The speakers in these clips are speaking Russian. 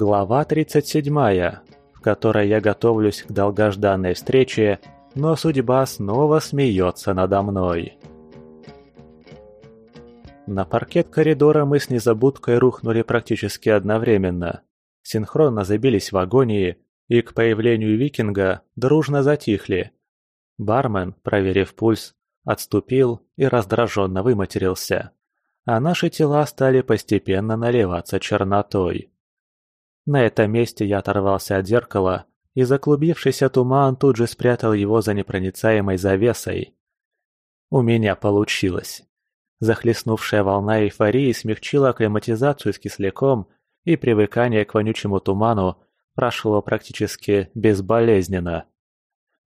Глава 37, в которой я готовлюсь к долгожданной встрече, но судьба снова смеется надо мной. На паркет коридора мы с незабудкой рухнули практически одновременно. Синхронно забились в агонии и к появлению викинга дружно затихли. Бармен, проверив пульс, отступил и раздраженно выматерился. А наши тела стали постепенно наливаться чернотой. На этом месте я оторвался от зеркала, и заклубившийся туман тут же спрятал его за непроницаемой завесой. У меня получилось. Захлестнувшая волна эйфории смягчила акклиматизацию с кисляком, и привыкание к вонючему туману прошло практически безболезненно.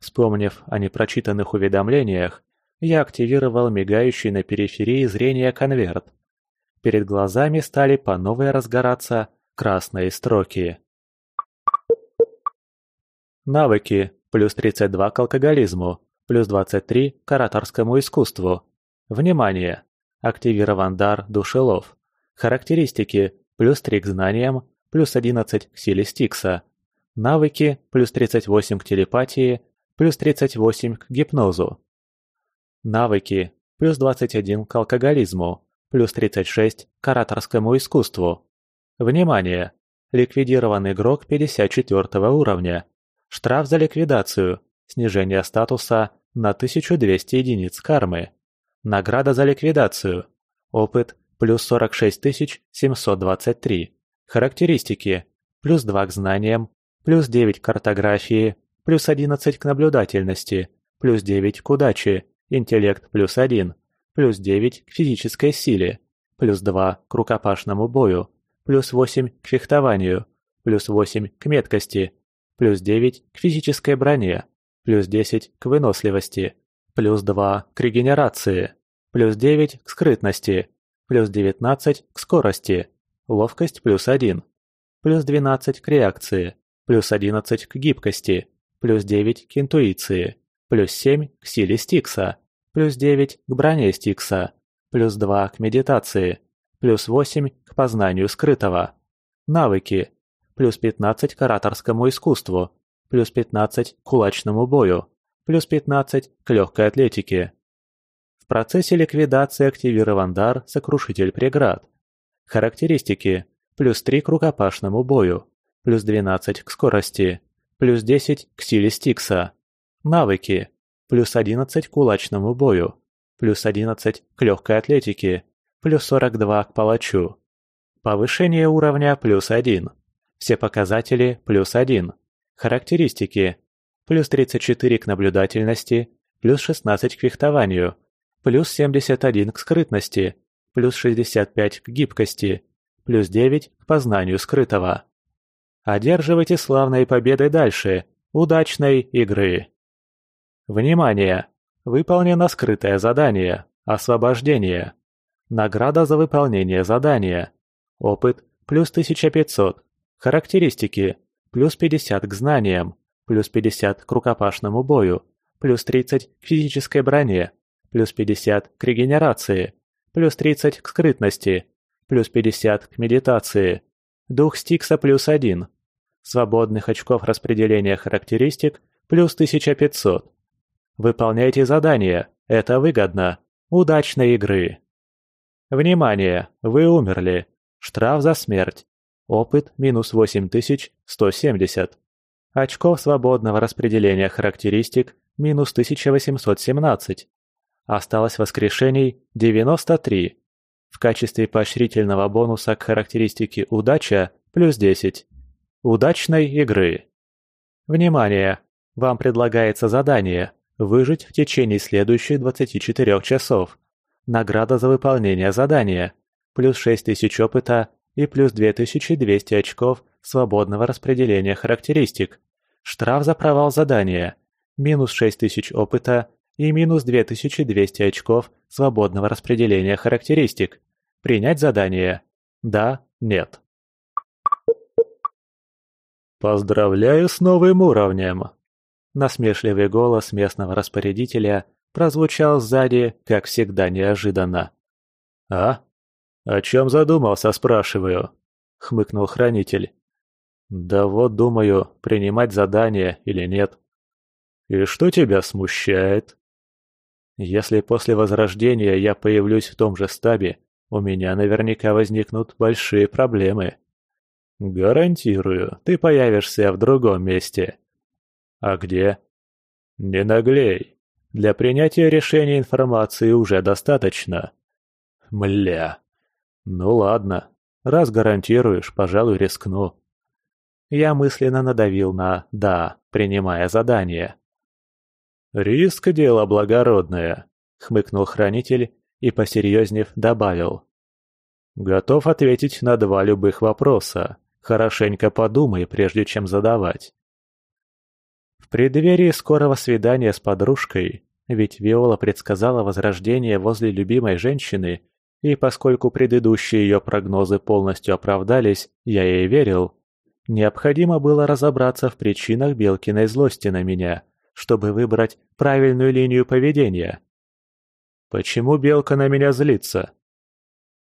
Вспомнив о непрочитанных уведомлениях, я активировал мигающий на периферии зрения конверт. Перед глазами стали по новой разгораться красные строки. Навыки. Плюс 32 к алкоголизму. Плюс 23 к ораторскому искусству. Внимание! Активирован дар Душелов. Характеристики. Плюс 3 к знаниям. Плюс 11 к силе Стикса. Навыки. Плюс 38 к телепатии. Плюс 38 к гипнозу. Навыки. Плюс 21 к алкоголизму. Плюс 36 к ораторскому искусству. Внимание! Ликвидирован игрок 54 уровня. Штраф за ликвидацию. Снижение статуса на 1200 единиц кармы. Награда за ликвидацию. Опыт плюс 46 723. Характеристики. Плюс 2 к знаниям. Плюс 9 к картографии. Плюс 11 к наблюдательности. Плюс 9 к удаче. Интеллект плюс 1. Плюс 9 к физической силе. Плюс 2 к рукопашному бою плюс 8 к фехтованию, плюс 8 к меткости, плюс 9 к физической броне, плюс 10 к выносливости, плюс 2 к регенерации, плюс 9 к скрытности, плюс 19 к скорости, ловкость плюс 1, плюс 12 к реакции, плюс 11 к гибкости, плюс 9 к интуиции, плюс 7 к силе Стикса, плюс 9 к броне Стикса, плюс 2 к медитации, плюс 8 к познанию скрытого. Навыки. Плюс 15 к ораторскому искусству. Плюс 15 к кулачному бою. Плюс 15 к легкой атлетике. В процессе ликвидации активирован дар «Сокрушитель преград». Характеристики. Плюс 3 к рукопашному бою. Плюс 12 к скорости. Плюс 10 к силе Стикса. Навыки. Плюс 11 к кулачному бою. Плюс 11 к легкой атлетике плюс 42 к палачу. Повышение уровня плюс 1. Все показатели плюс 1. Характеристики. Плюс 34 к наблюдательности, плюс 16 к фехтованию, плюс 71 к скрытности, плюс 65 к гибкости, плюс 9 к познанию скрытого. Одерживайте славной победой дальше. Удачной игры! Внимание! Выполнено скрытое задание «Освобождение». Награда за выполнение задания. Опыт – плюс 1500. Характеристики – плюс 50 к знаниям, плюс 50 к рукопашному бою, плюс 30 к физической броне, плюс 50 к регенерации, плюс 30 к скрытности, плюс 50 к медитации. Дух Стикса плюс 1. Свободных очков распределения характеристик плюс 1500. Выполняйте задания, это выгодно. Удачной игры! Внимание! Вы умерли. Штраф за смерть. Опыт минус 8170. Очков свободного распределения характеристик минус 1817. Осталось воскрешений 93. В качестве поощрительного бонуса к характеристике «Удача» плюс 10. Удачной игры! Внимание! Вам предлагается задание «Выжить в течение следующих 24 часов». Награда за выполнение задания. Плюс 6000 опыта и плюс 2200 очков свободного распределения характеристик. Штраф за провал задания. Минус 6000 опыта и минус 2200 очков свободного распределения характеристик. Принять задание? Да, нет. «Поздравляю с новым уровнем!» Насмешливый голос местного распорядителя прозвучал сзади, как всегда неожиданно. «А? О чем задумался, спрашиваю?» — хмыкнул хранитель. «Да вот, думаю, принимать задание или нет». «И что тебя смущает?» «Если после возрождения я появлюсь в том же стабе, у меня наверняка возникнут большие проблемы». «Гарантирую, ты появишься в другом месте». «А где?» «Не наглей. Для принятия решения информации уже достаточно». «Мля. Ну ладно. Раз гарантируешь, пожалуй, рискну». Я мысленно надавил на «да», принимая задание. «Риск – дело благородное», – хмыкнул хранитель и, посерьезнев, добавил. «Готов ответить на два любых вопроса. Хорошенько подумай, прежде чем задавать». В преддверии скорого свидания с подружкой, ведь Виола предсказала возрождение возле любимой женщины, и поскольку предыдущие ее прогнозы полностью оправдались, я ей верил, необходимо было разобраться в причинах Белкиной злости на меня, чтобы выбрать правильную линию поведения. Почему Белка на меня злится?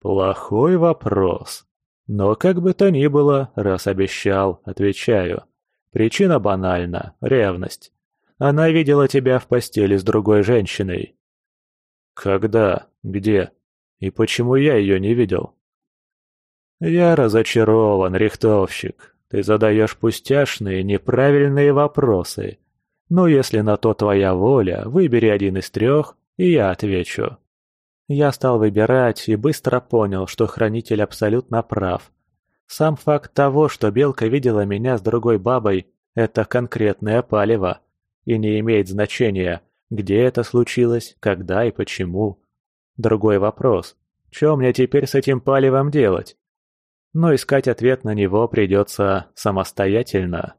Плохой вопрос. Но как бы то ни было, раз обещал, отвечаю. Причина банальна – ревность. Она видела тебя в постели с другой женщиной. Когда? Где? И почему я ее не видел? Я разочарован, рихтовщик. Ты задаешь пустяшные, неправильные вопросы. Но если на то твоя воля, выбери один из трех, и я отвечу. Я стал выбирать и быстро понял, что хранитель абсолютно прав. Сам факт того, что Белка видела меня с другой бабой, это конкретное палево. И не имеет значения, где это случилось, когда и почему. Другой вопрос. Что мне теперь с этим палевом делать? Но искать ответ на него придется самостоятельно.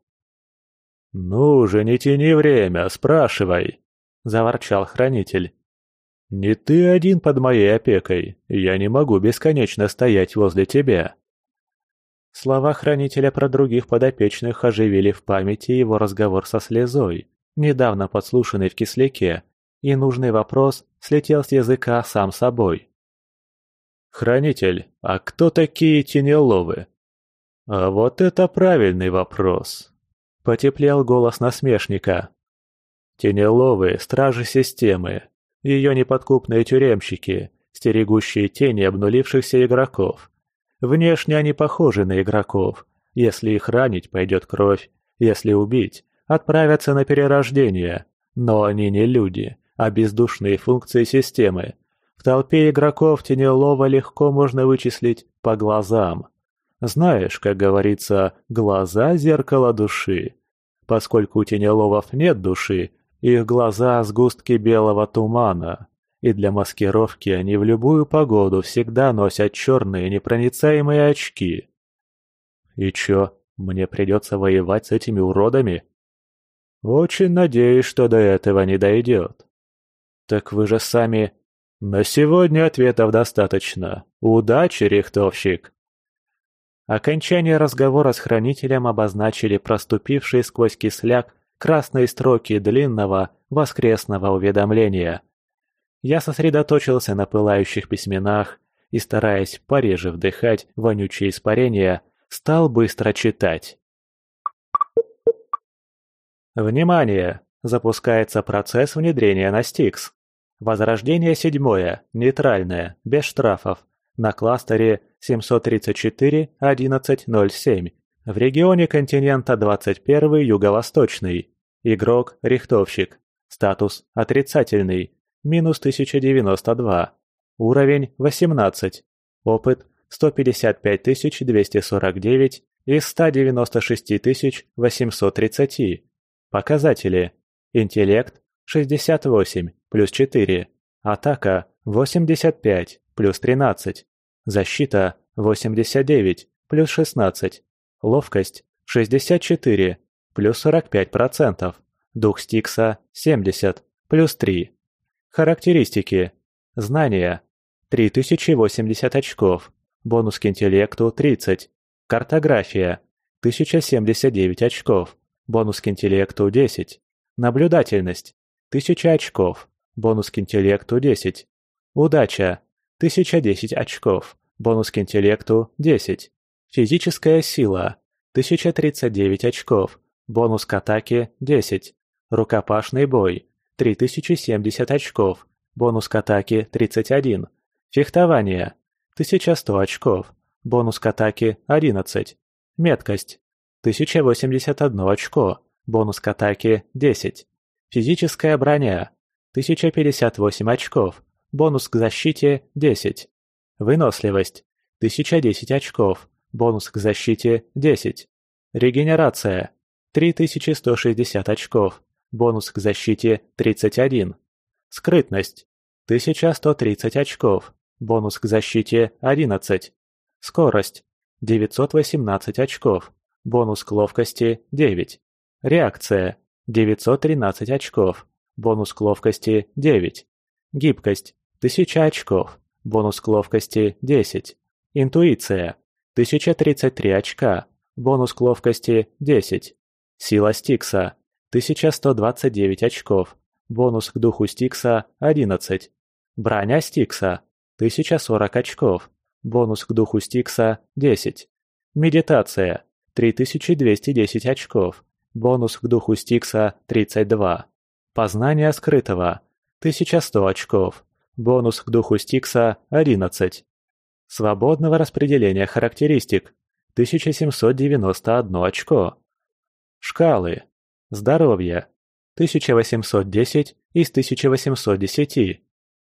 «Ну уже не тяни время, спрашивай», — заворчал хранитель. «Не ты один под моей опекой, я не могу бесконечно стоять возле тебя». Слова хранителя про других подопечных оживили в памяти его разговор со слезой, недавно подслушанный в кисляке, и нужный вопрос слетел с языка сам собой. «Хранитель, а кто такие тенеловы?» «А вот это правильный вопрос», — потеплел голос насмешника. «Тенеловы — стражи системы, ее неподкупные тюремщики, стерегущие тени обнулившихся игроков. Внешне они похожи на игроков. Если их ранить, пойдет кровь. Если убить, отправятся на перерождение. Но они не люди, а бездушные функции системы. В толпе игроков Тенелова легко можно вычислить по глазам. Знаешь, как говорится, глаза – зеркало души. Поскольку у Тенеловов нет души, их глаза – сгустки белого тумана и для маскировки они в любую погоду всегда носят черные непроницаемые очки. И чё, мне придется воевать с этими уродами? Очень надеюсь, что до этого не дойдет. Так вы же сами... На сегодня ответов достаточно. Удачи, рихтовщик! Окончание разговора с хранителем обозначили проступившие сквозь кисляк красные строки длинного воскресного уведомления – я сосредоточился на пылающих письменах и, стараясь пореже вдыхать вонючие испарения, стал быстро читать. Внимание! Запускается процесс внедрения на Стикс. Возрождение седьмое, нейтральное, без штрафов, на кластере 734-1107, в регионе континента 21 Юго-Восточный. Игрок – рихтовщик. Статус – отрицательный минус 1092. Уровень 18. Опыт 155 249 из 196 830. Показатели. Интеллект 68 плюс 4. Атака 85 плюс 13. Защита 89 плюс 16. Ловкость 64 плюс 45%. Дух Стикса 70 плюс 3. Характеристики. Знания. 3080 очков. Бонус к интеллекту 30. Картография. 1079 очков. Бонус к интеллекту 10. Наблюдательность. 1000 очков. Бонус к интеллекту 10. Удача. 1010 очков. Бонус к интеллекту 10. Физическая сила. 1039 очков. Бонус к атаке – 10. Рукопашный бой – 3070 очков. Бонус к атаке – 31. Фехтование – 1100 очков. Бонус к атаке – 11. Меткость – 1081 очко. Бонус к атаке – 10. Физическая броня – 1058 очков. Бонус к защите – 10. Выносливость – 1010 очков. Бонус к защите – 10. Регенерация – 3160 очков. Бонус к защите – 31. Скрытность – 1130 очков. Бонус к защите – 11. Скорость – 918 очков. Бонус к ловкости – 9. Реакция – 913 очков. Бонус к ловкости – 9. Гибкость – 1000 очков. Бонус к ловкости – 10. Интуиция – 1033 очка. Бонус к ловкости – 10. Сила Стикса – 1129 очков. Бонус к духу Стикса – 11. Броня Стикса – 1040 очков. Бонус к духу Стикса – 10. Медитация – 3210 очков. Бонус к духу Стикса – 32. Познание скрытого – 1100 очков. Бонус к духу Стикса – 11. Свободного распределения характеристик – 1791 очко. Шкалы. Здоровье – 1810 из 1810.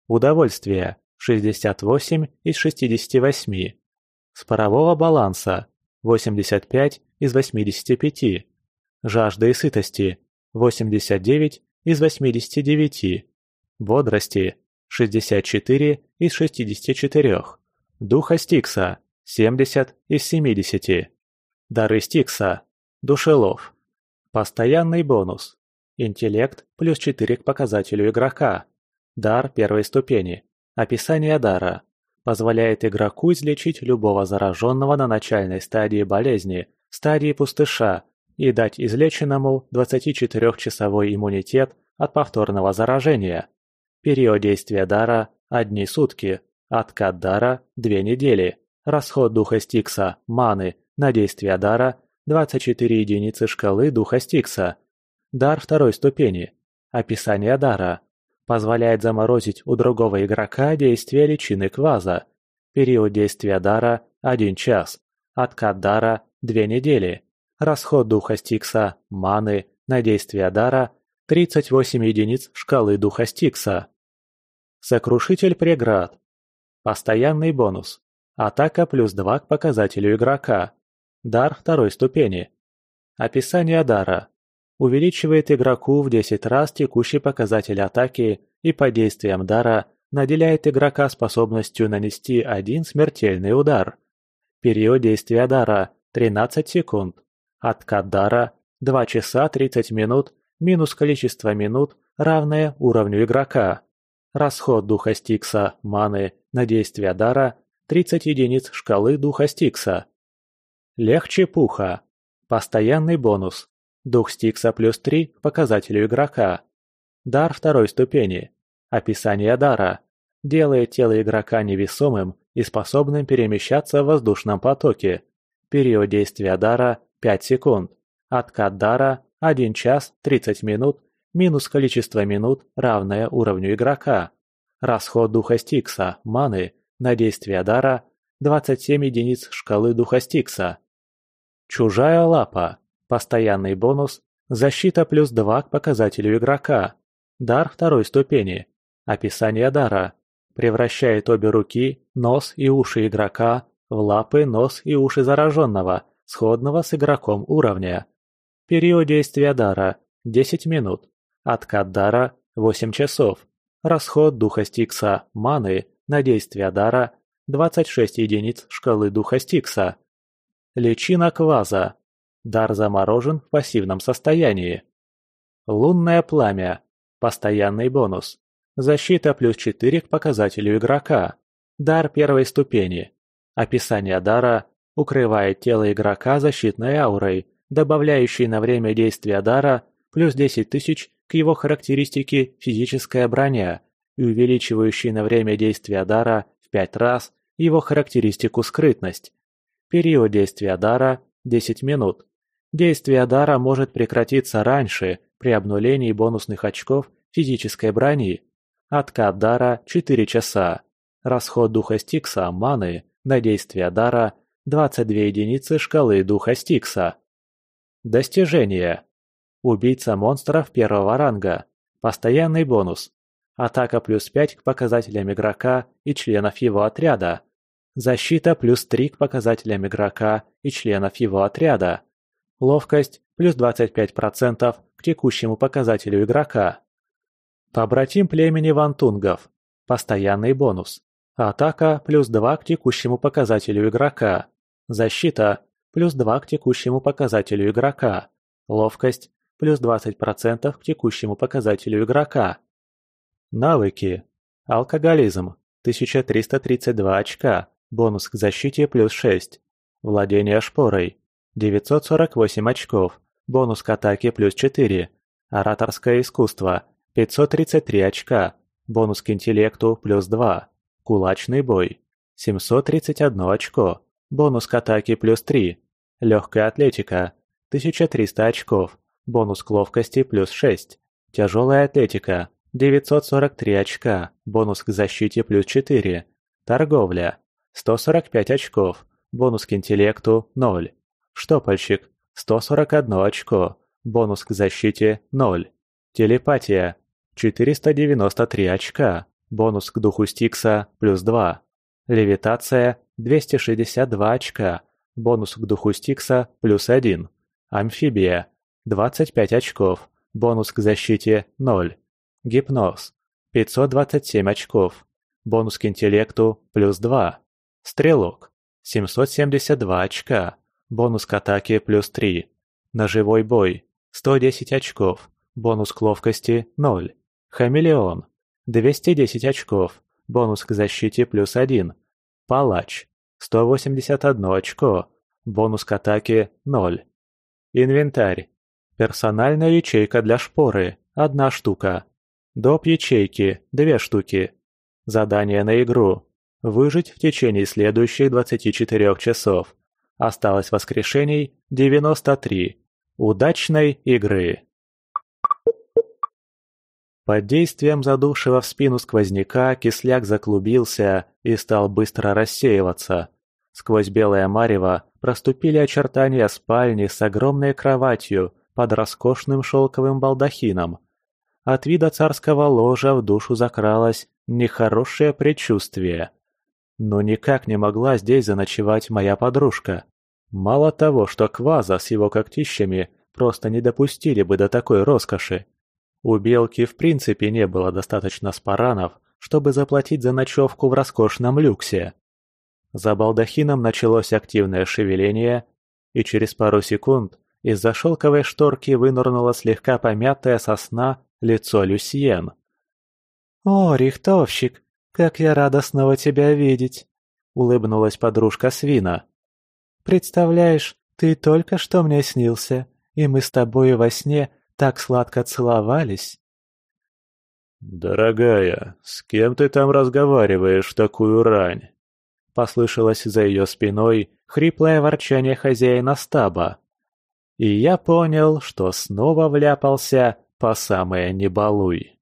Удовольствие – 68 из 68. Спорового баланса – 85 из 85. Жажда и сытости – 89 из 89. Бодрости 64 из 64. Духа Стикса – 70 из 70. Дары Стикса. Душелов. Постоянный бонус. Интеллект плюс 4 к показателю игрока. Дар первой ступени. Описание дара. Позволяет игроку излечить любого зараженного на начальной стадии болезни, стадии пустыша, и дать излеченному 24-часовой иммунитет от повторного заражения. Период действия дара – одни сутки, откат дара – две недели, расход духа Стикса, маны, на действие дара – 24 единицы шкалы духа Стикса. Дар второй ступени. Описание дара. Позволяет заморозить у другого игрока действие личины кваза. Период действия дара – 1 час. Откат дара – 2 недели. Расход духа Стикса, маны, на действие дара – 38 единиц шкалы духа Стикса. Сокрушитель преград. Постоянный бонус. Атака плюс 2 к показателю игрока. Дар второй ступени. Описание дара. Увеличивает игроку в 10 раз текущий показатель атаки и по действиям дара наделяет игрока способностью нанести один смертельный удар. Период действия дара – 13 секунд. Откат дара – 2 часа 30 минут минус количество минут, равное уровню игрока. Расход духа Стикса, маны, на действие дара – 30 единиц шкалы духа Стикса. Легче пуха. Постоянный бонус. Дух Стикса плюс 3 к показателю игрока. Дар второй ступени. Описание дара. Делает тело игрока невесомым и способным перемещаться в воздушном потоке. Период действия дара – 5 секунд. Откат дара – 1 час 30 минут минус количество минут, равное уровню игрока. Расход духа Стикса, маны, на действие дара – 27 единиц шкалы духа Стикса. Чужая лапа. Постоянный бонус. Защита плюс 2 к показателю игрока. Дар второй ступени. Описание дара. Превращает обе руки, нос и уши игрока в лапы, нос и уши зараженного, сходного с игроком уровня. Период действия дара – 10 минут. Откат дара – 8 часов. Расход духа Стикса, маны, на действие дара – 26 единиц шкалы духа Стикса. Личина кваза. Дар заморожен в пассивном состоянии. Лунное пламя. Постоянный бонус. Защита плюс 4 к показателю игрока. Дар первой ступени. Описание дара укрывает тело игрока защитной аурой, добавляющей на время действия дара плюс 10 тысяч к его характеристике физическая броня и увеличивающий на время действия дара в 5 раз его характеристику скрытность. Период действия дара – 10 минут. Действие дара может прекратиться раньше, при обнулении бонусных очков физической брони. Откат дара – 4 часа. Расход духа Стикса, маны, на действие дара – 22 единицы шкалы духа Стикса. Достижение. Убийца монстров первого ранга. Постоянный бонус. Атака плюс 5 к показателям игрока и членов его отряда. Защита плюс 3 к показателям игрока и членов его отряда. Ловкость плюс 25% к текущему показателю игрока. Побратим племени вантунгов. Постоянный бонус. Атака плюс 2 к текущему показателю игрока. Защита плюс 2 к текущему показателю игрока. Ловкость плюс 20% к текущему показателю игрока. Навыки. Алкоголизм. 1332 очка. Бонус к защите плюс 6. Владение шпорой. 948 очков. Бонус к атаке плюс 4. Ораторское искусство. 533 очка. Бонус к интеллекту плюс 2. Кулачный бой. 731 очко. Бонус к атаке плюс 3. Легкая атлетика. 1300 очков. Бонус к ловкости плюс 6. Тяжелая атлетика. 943 очка. Бонус к защите плюс 4. Торговля. 145 очков. Бонус к интеллекту – 0. Штопальщик. 141 очко. Бонус к защите – 0. Телепатия. 493 очка. Бонус к духу Стикса – плюс 2. Левитация – 262 очка. Бонус к духу Стикса – плюс 1. Амфибия. 25 очков. Бонус к защите – 0. Гипноз. 527 очков. Бонус к интеллекту – плюс 2. Стрелок. 772 очка. Бонус к атаке плюс 3. Ножевой бой. 110 очков. Бонус к ловкости 0. Хамелеон. 210 очков. Бонус к защите плюс 1. Палач. 181 очко. Бонус к атаке 0. Инвентарь. Персональная ячейка для шпоры. Одна штука. Доп. ячейки. Две штуки. Задание на игру. Выжить в течение следующих 24 часов. Осталось воскрешений 93. Удачной игры! Под действием задувшего в спину сквозняка кисляк заклубился и стал быстро рассеиваться. Сквозь белое марево проступили очертания спальни с огромной кроватью под роскошным шелковым балдахином. От вида царского ложа в душу закралось нехорошее предчувствие. Но никак не могла здесь заночевать моя подружка. Мало того, что Кваза с его когтищами просто не допустили бы до такой роскоши. У Белки в принципе не было достаточно спаранов, чтобы заплатить за ночевку в роскошном люксе. За балдахином началось активное шевеление, и через пару секунд из-за шелковой шторки вынырнуло слегка помятое сосна лицо Люсьен. «О, рихтовщик, как я рада снова тебя видеть!» — улыбнулась подружка Свина. «Представляешь, ты только что мне снился, и мы с тобой во сне так сладко целовались». «Дорогая, с кем ты там разговариваешь в такую рань?» Послышалось за ее спиной хриплое ворчание хозяина стаба. И я понял, что снова вляпался по самое «не балуй».